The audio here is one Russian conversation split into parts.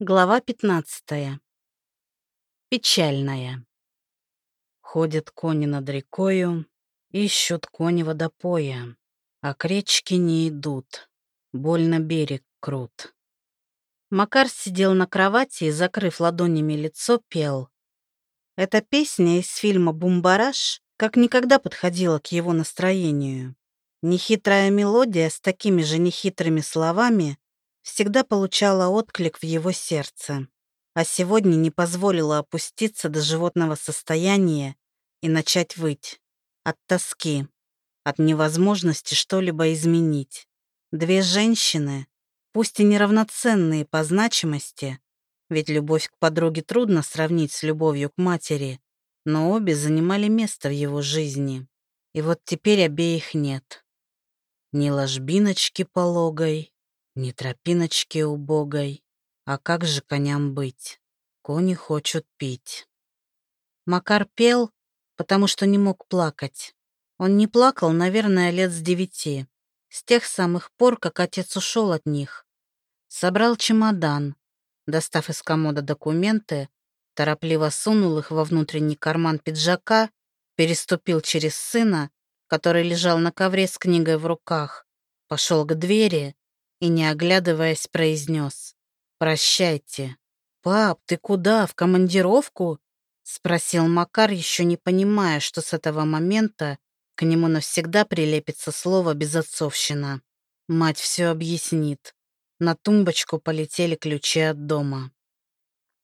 Глава 15. Печальная. Ходят кони над рекою, ищут кони водопоя, а к речке не идут, больно берег крут. Макар сидел на кровати и, закрыв ладонями лицо, пел. Эта песня из фильма «Бумбараш» как никогда подходила к его настроению. Нехитрая мелодия с такими же нехитрыми словами всегда получала отклик в его сердце, а сегодня не позволила опуститься до животного состояния и начать выть. От тоски, от невозможности что-либо изменить. Две женщины, пусть и неравноценные по значимости, ведь любовь к подруге трудно сравнить с любовью к матери, но обе занимали место в его жизни. И вот теперь обеих нет. Ни ложбиночки пологой, ни тропиночки убогой. А как же коням быть? Кони хочут пить. Макар пел, потому что не мог плакать. Он не плакал, наверное, лет с девяти. С тех самых пор, как отец ушел от них. Собрал чемодан, достав из комода документы, торопливо сунул их во внутренний карман пиджака, переступил через сына, который лежал на ковре с книгой в руках, пошел к двери и, не оглядываясь, произнес «Прощайте». «Пап, ты куда, в командировку?» — спросил Макар, еще не понимая, что с этого момента к нему навсегда прилепится слово «безотцовщина». Мать все объяснит. На тумбочку полетели ключи от дома.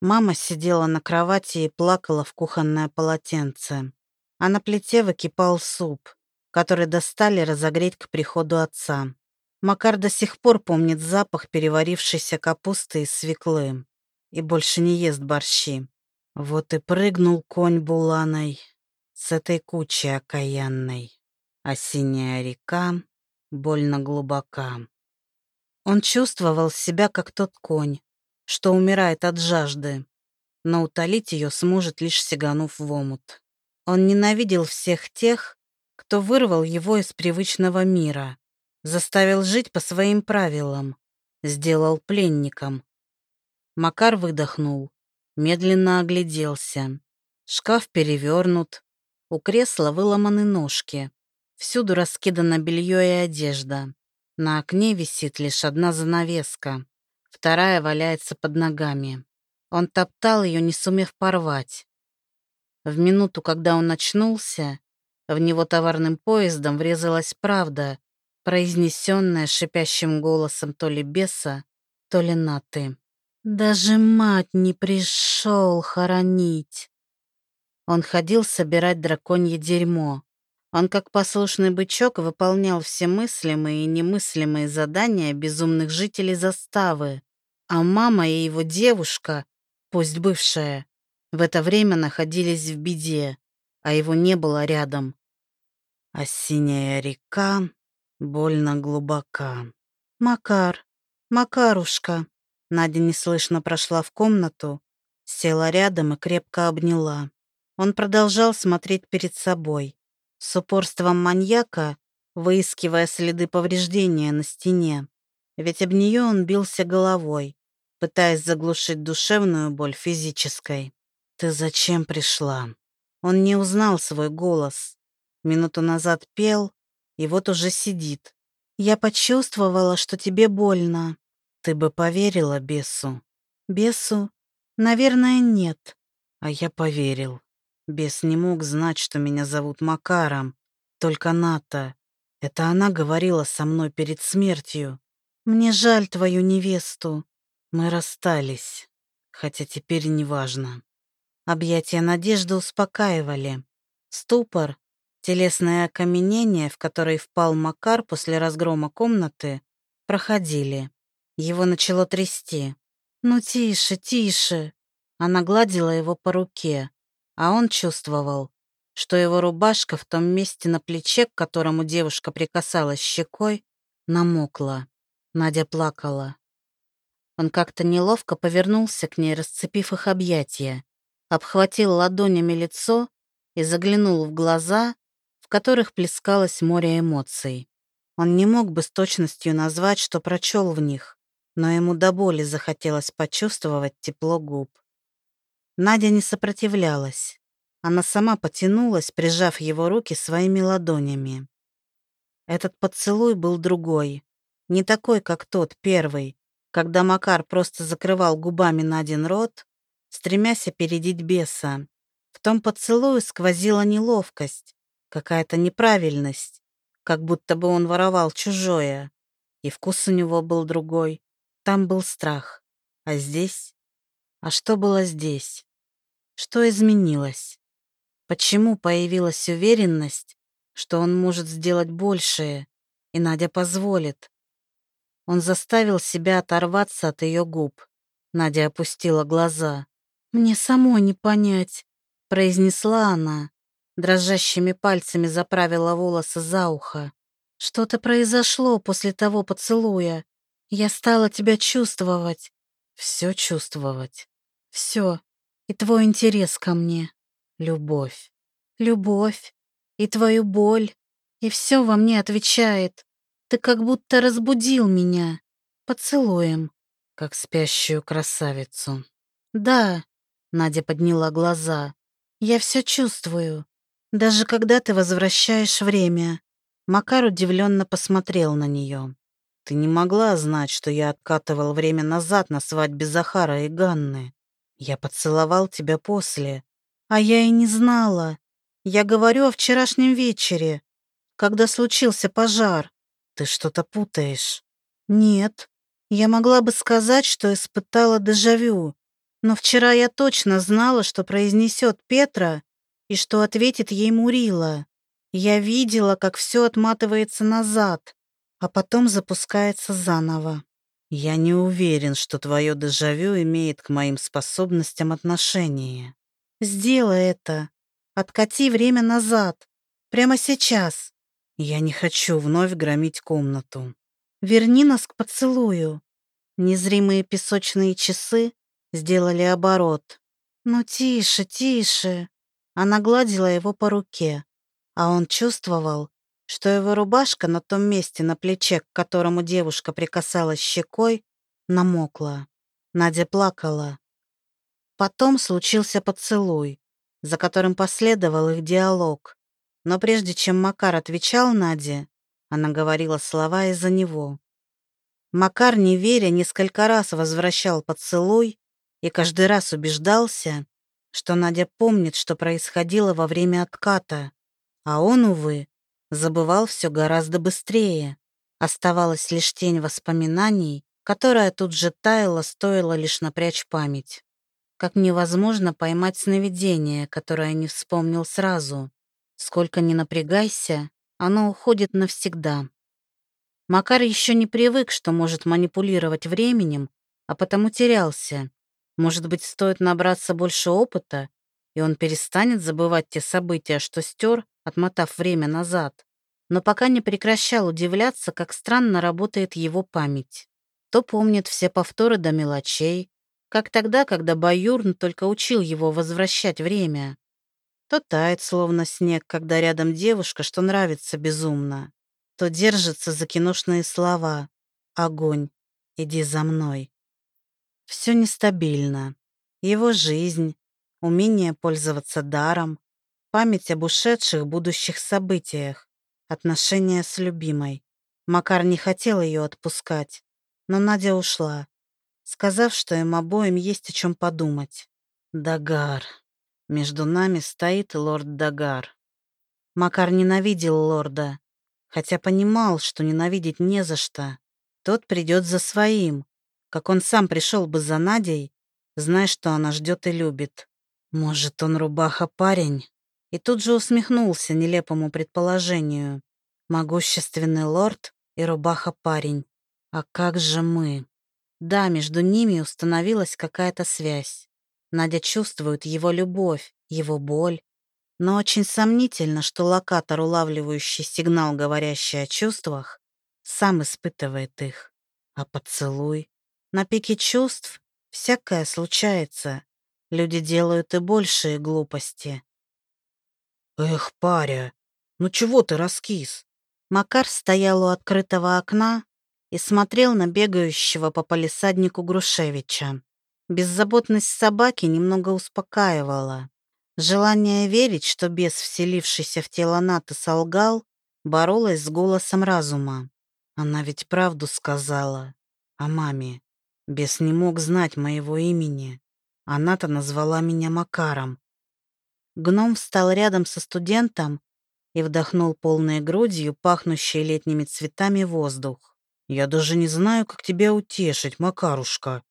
Мама сидела на кровати и плакала в кухонное полотенце. А на плите выкипал суп, который достали разогреть к приходу отца. Макар до сих пор помнит запах переварившейся капусты и свеклы и больше не ест борщи. Вот и прыгнул конь буланой с этой кучи окаянной, а синяя река больно глубока. Он чувствовал себя, как тот конь, что умирает от жажды, но утолить ее сможет лишь сиганув в омут. Он ненавидел всех тех, кто вырвал его из привычного мира, Заставил жить по своим правилам. Сделал пленником. Макар выдохнул. Медленно огляделся. Шкаф перевернут. У кресла выломаны ножки. Всюду раскидано белье и одежда. На окне висит лишь одна занавеска. Вторая валяется под ногами. Он топтал ее, не сумев порвать. В минуту, когда он очнулся, в него товарным поездом врезалась правда, произнесенная шипящим голосом то ли беса, то ли наты. Даже мать не пришел хоронить. Он ходил собирать драконье дерьмо. Он, как послушный бычок, выполнял все мыслимые и немыслимые задания безумных жителей заставы. А мама и его девушка, пусть бывшая, в это время находились в беде, а его не было рядом. А синяя река Больно глубока. «Макар, Макарушка!» Надя неслышно прошла в комнату, села рядом и крепко обняла. Он продолжал смотреть перед собой, с упорством маньяка, выискивая следы повреждения на стене. Ведь об нее он бился головой, пытаясь заглушить душевную боль физической. «Ты зачем пришла?» Он не узнал свой голос. Минуту назад пел, и вот уже сидит. Я почувствовала, что тебе больно. Ты бы поверила бесу? Бесу? Наверное, нет. А я поверил. Бес не мог знать, что меня зовут Макаром. Только Ната. Это она говорила со мной перед смертью. Мне жаль твою невесту. Мы расстались. Хотя теперь неважно. Объятия надежды успокаивали. Ступор, Телесное окаменение, в которое впал Макар после разгрома комнаты, проходили. Его начало трясти. «Ну тише, тише!» Она гладила его по руке, а он чувствовал, что его рубашка в том месте на плече, к которому девушка прикасалась щекой, намокла. Надя плакала. Он как-то неловко повернулся к ней, расцепив их объятия, обхватил ладонями лицо и заглянул в глаза, в которых плескалось море эмоций. Он не мог бы с точностью назвать, что прочел в них, но ему до боли захотелось почувствовать тепло губ. Надя не сопротивлялась. Она сама потянулась, прижав его руки своими ладонями. Этот поцелуй был другой, не такой, как тот первый, когда Макар просто закрывал губами на один рот, стремясь опередить беса. В том поцелуе сквозила неловкость, какая-то неправильность, как будто бы он воровал чужое. И вкус у него был другой. Там был страх. А здесь? А что было здесь? Что изменилось? Почему появилась уверенность, что он может сделать большее, и Надя позволит? Он заставил себя оторваться от ее губ. Надя опустила глаза. «Мне самой не понять», — произнесла она. Дрожащими пальцами заправила волосы за ухо. «Что-то произошло после того поцелуя. Я стала тебя чувствовать. Все чувствовать. Все и твой интерес ко мне, любовь, любовь и твою боль, и все во мне отвечает. Ты как будто разбудил меня поцелуем, как спящую красавицу. Да, Надя подняла глаза. Я все чувствую, даже когда ты возвращаешь время. Макар удивленно посмотрел на нее. Ты не могла знать, что я откатывал время назад на свадьбе Захара и Ганны. Я поцеловал тебя после. А я и не знала. Я говорю о вчерашнем вечере, когда случился пожар. Ты что-то путаешь. Нет. Я могла бы сказать, что испытала дежавю. Но вчера я точно знала, что произнесет Петра и что ответит ей Мурила. Я видела, как все отматывается назад, а потом запускается заново. Я не уверен, что твое дежавю имеет к моим способностям отношение. Сделай это. Откати время назад. Прямо сейчас. Я не хочу вновь громить комнату. Верни нас к поцелую. Незримые песочные часы сделали оборот. Ну тише, тише. Она гладила его по руке, а он чувствовал, что его рубашка на том месте на плече, к которому девушка прикасалась щекой, намокла. Надя плакала. Потом случился поцелуй, за которым последовал их диалог. Но прежде чем Макар отвечал Наде, она говорила слова из-за него. Макар, не веря, несколько раз возвращал поцелуй и каждый раз убеждался, что Надя помнит, что происходило во время отката, а он, увы, забывал все гораздо быстрее. Оставалась лишь тень воспоминаний, которая тут же таяла, стоило лишь напрячь память. Как невозможно поймать сновидение, которое не вспомнил сразу. Сколько ни напрягайся, оно уходит навсегда. Макар еще не привык, что может манипулировать временем, а потому терялся. Может быть, стоит набраться больше опыта, и он перестанет забывать те события, что стер, отмотав время назад, но пока не прекращал удивляться, как странно работает его память. То помнит все повторы до мелочей, как тогда, когда Баюрн только учил его возвращать время. То тает, словно снег, когда рядом девушка, что нравится безумно. То держится за киношные слова. «Огонь, иди за мной». Все нестабильно. Его жизнь, умение пользоваться даром, Память об ушедших будущих событиях. Отношения с любимой. Макар не хотел ее отпускать, но Надя ушла, сказав, что им обоим есть о чем подумать. Дагар. Между нами стоит лорд Дагар. Макар ненавидел лорда, хотя понимал, что ненавидеть не за что. Тот придет за своим, как он сам пришел бы за Надей, зная, что она ждет и любит. Может, он рубаха-парень? и тут же усмехнулся нелепому предположению. Могущественный лорд и рубаха-парень. А как же мы? Да, между ними установилась какая-то связь. Надя чувствует его любовь, его боль. Но очень сомнительно, что локатор, улавливающий сигнал, говорящий о чувствах, сам испытывает их. А поцелуй? На пике чувств всякое случается. Люди делают и большие глупости. «Эх, паря, ну чего ты раскис?» Макар стоял у открытого окна и смотрел на бегающего по палисаднику Грушевича. Беззаботность собаки немного успокаивала. Желание верить, что бес, вселившийся в тело Ната, солгал, боролась с голосом разума. Она ведь правду сказала о маме. Бес не мог знать моего имени. Она-то назвала меня Макаром. Гном встал рядом со студентом и вдохнул полной грудью пахнущий летними цветами воздух. «Я даже не знаю, как тебя утешить, Макарушка.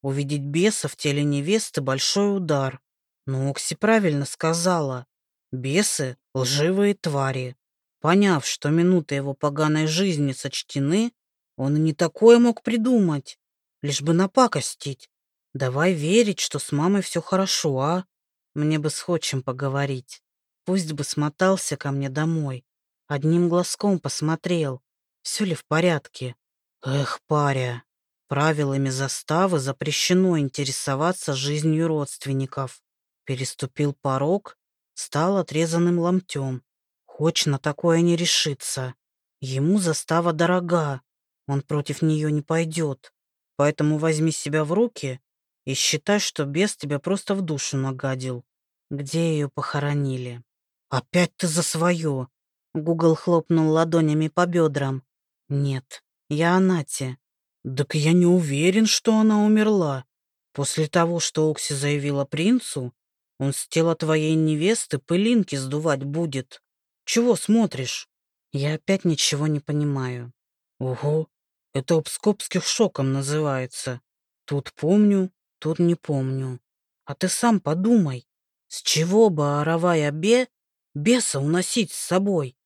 Увидеть беса в теле невесты — большой удар. Но Окси правильно сказала. Бесы — лживые твари. Поняв, что минуты его поганой жизни сочтены, он и не такое мог придумать, лишь бы напакостить. Давай верить, что с мамой все хорошо, а? Мне бы с Ходчем поговорить. Пусть бы смотался ко мне домой. Одним глазком посмотрел, все ли в порядке. Эх, паря, правилами заставы запрещено интересоваться жизнью родственников. Переступил порог, стал отрезанным ломтем. Хоч на такое не решится. Ему застава дорога, он против нее не пойдет. Поэтому возьми себя в руки и считай, что бес тебя просто в душу нагадил. Где ее похоронили? Опять ты за свое. Гугл хлопнул ладонями по бедрам. Нет, я о Нате. Так я не уверен, что она умерла. После того, что Окси заявила принцу, он с тела твоей невесты пылинки сдувать будет. Чего смотришь? Я опять ничего не понимаю. Ого, это у пскопских шоком называется. Тут помню, тут не помню. А ты сам подумай, с чего бы оровая бе беса уносить с собой?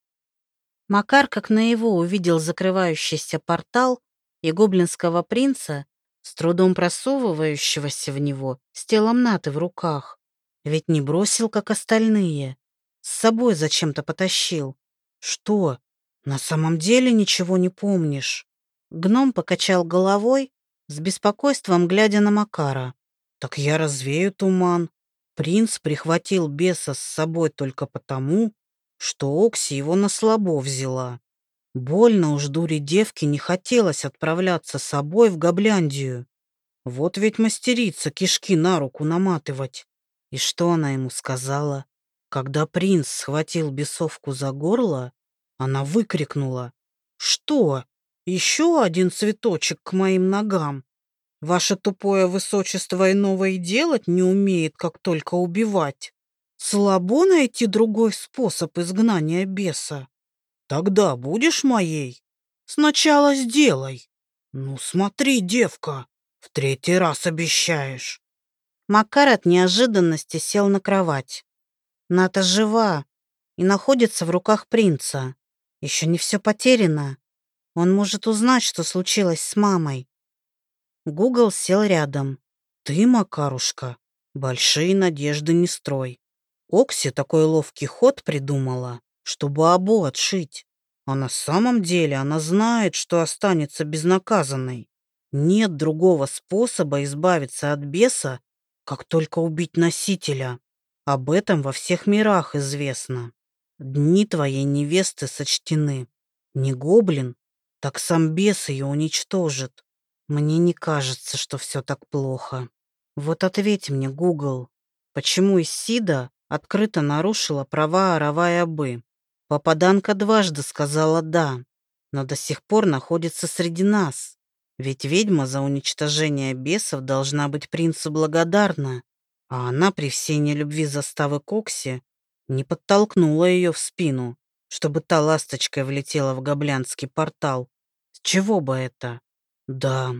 Макар как на его увидел закрывающийся портал и гоблинского принца, с трудом просовывающегося в него, с телом Наты в руках. Ведь не бросил, как остальные. С собой зачем-то потащил. Что, на самом деле ничего не помнишь? Гном покачал головой, с беспокойством глядя на Макара. «Так я развею туман. Принц прихватил беса с собой только потому, что Окси его на слабо взяла. Больно уж дури девки не хотелось отправляться с собой в Гобляндию. Вот ведь мастерица кишки на руку наматывать. И что она ему сказала? Когда принц схватил бесовку за горло, она выкрикнула. «Что? Еще один цветочек к моим ногам. Ваше тупое высочество иного и делать не умеет, как только убивать. Слабо найти другой способ изгнания беса. Тогда будешь моей? Сначала сделай. Ну смотри, девка, в третий раз обещаешь. Макар от неожиданности сел на кровать. Ната жива и находится в руках принца. Еще не все потеряно. Он может узнать, что случилось с мамой. Гугл сел рядом. Ты, Макарушка, большие надежды не строй. Окси такой ловкий ход придумала, чтобы Абу отшить. А на самом деле она знает, что останется безнаказанной. Нет другого способа избавиться от беса, как только убить носителя. Об этом во всех мирах известно. Дни твоей невесты сочтены. Не гоблин, так сам бес ее уничтожит. Мне не кажется, что все так плохо. Вот ответь мне, Гугл, почему Исида открыто нарушила права Аравая Бы? Попаданка дважды сказала «да», но до сих пор находится среди нас. Ведь ведьма за уничтожение бесов должна быть принцу благодарна, а она при всей нелюбви заставы Кокси не подтолкнула ее в спину чтобы та ласточкой влетела в гоблянский портал. С чего бы это? Да,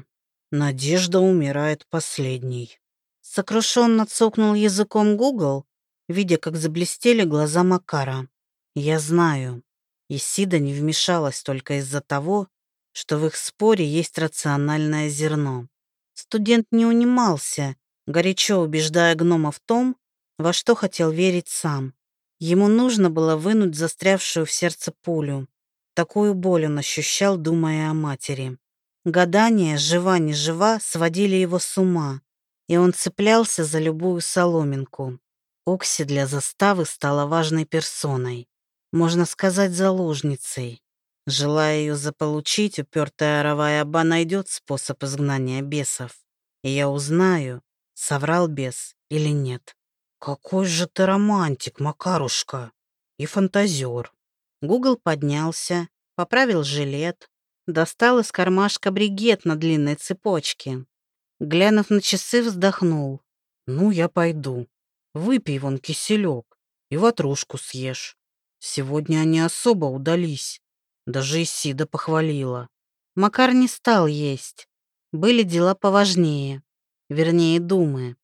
надежда умирает последней. Сокрушенно цокнул языком Гугл, видя, как заблестели глаза Макара. Я знаю, Исида не вмешалась только из-за того, что в их споре есть рациональное зерно. Студент не унимался, горячо убеждая гнома в том, во что хотел верить сам. Ему нужно было вынуть застрявшую в сердце пулю. Такую боль он ощущал, думая о матери. Гадания, жива не жива, сводили его с ума, и он цеплялся за любую соломинку. Окси для заставы стала важной персоной, можно сказать, заложницей. Желая ее заполучить, упертая оровая оба найдет способ изгнания бесов. И я узнаю, соврал бес или нет. Какой же ты романтик, Макарушка, и фантазер. Гугл поднялся, поправил жилет, достал из кармашка бригет на длинной цепочке. Глянув на часы, вздохнул. «Ну, я пойду. Выпей вон киселек и ватрушку съешь. Сегодня они особо удались. Даже Исида похвалила. Макар не стал есть. Были дела поважнее. Вернее, думы.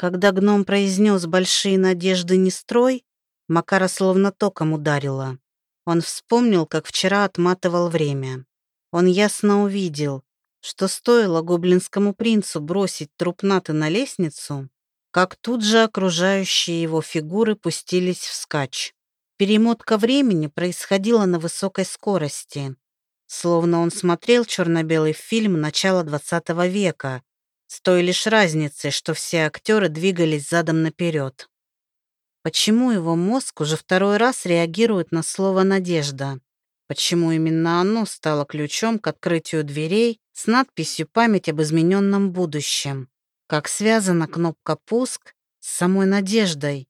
Когда гном произнес большие надежды не строй, Макара словно током ударила. Он вспомнил, как вчера отматывал время. Он ясно увидел, что стоило гоблинскому принцу бросить труп Наты на лестницу, как тут же окружающие его фигуры пустились вскачь. Перемотка времени происходила на высокой скорости, словно он смотрел черно-белый фильм начала XX века, с той лишь разницей, что все актеры двигались задом наперед. Почему его мозг уже второй раз реагирует на слово «надежда»? Почему именно оно стало ключом к открытию дверей с надписью «Память об измененном будущем»? Как связана кнопка «Пуск» с самой надеждой?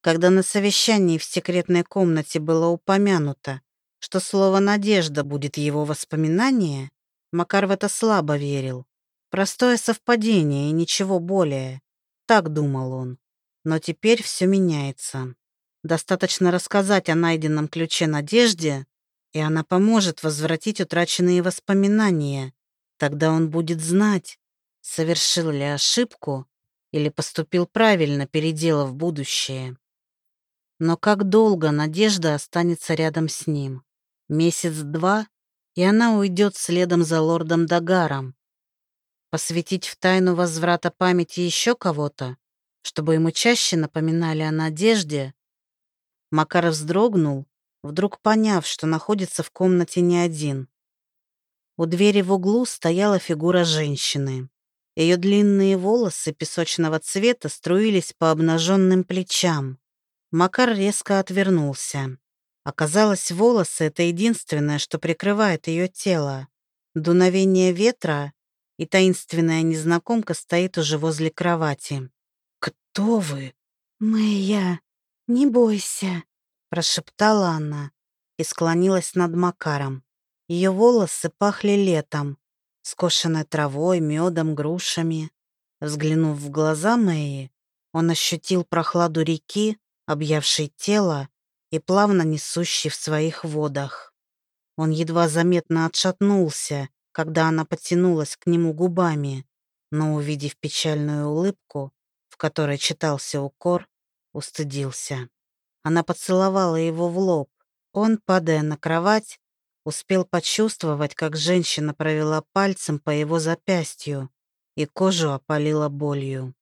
когда на совещании в секретной комнате было упомянуто, что слово «надежда» будет его воспоминание, Макар в это слабо верил. Простое совпадение и ничего более. Так думал он. Но теперь все меняется. Достаточно рассказать о найденном ключе Надежде, и она поможет возвратить утраченные воспоминания. Тогда он будет знать, совершил ли ошибку или поступил правильно, переделав будущее. Но как долго Надежда останется рядом с ним? Месяц-два, и она уйдет следом за лордом Дагаром. Посвятить в тайну возврата памяти еще кого-то, чтобы ему чаще напоминали о Надежде? Макар вздрогнул, вдруг поняв, что находится в комнате не один. У двери в углу стояла фигура женщины. Ее длинные волосы песочного цвета струились по обнаженным плечам. Макар резко отвернулся. Оказалось, волосы — это единственное, что прикрывает ее тело. Дуновение ветра, и таинственная незнакомка стоит уже возле кровати. «Кто вы?» «Мэя, не бойся», — прошептала она и склонилась над Макаром. Ее волосы пахли летом, скошенной травой, медом, грушами. Взглянув в глаза Мэи, он ощутил прохладу реки, объявший тело и плавно несущий в своих водах. Он едва заметно отшатнулся, когда она потянулась к нему губами, но, увидев печальную улыбку, в которой читался укор, устыдился. Она поцеловала его в лоб. Он, падая на кровать, успел почувствовать, как женщина провела пальцем по его запястью, и кожу опалила болью.